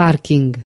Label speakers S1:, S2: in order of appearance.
S1: parking.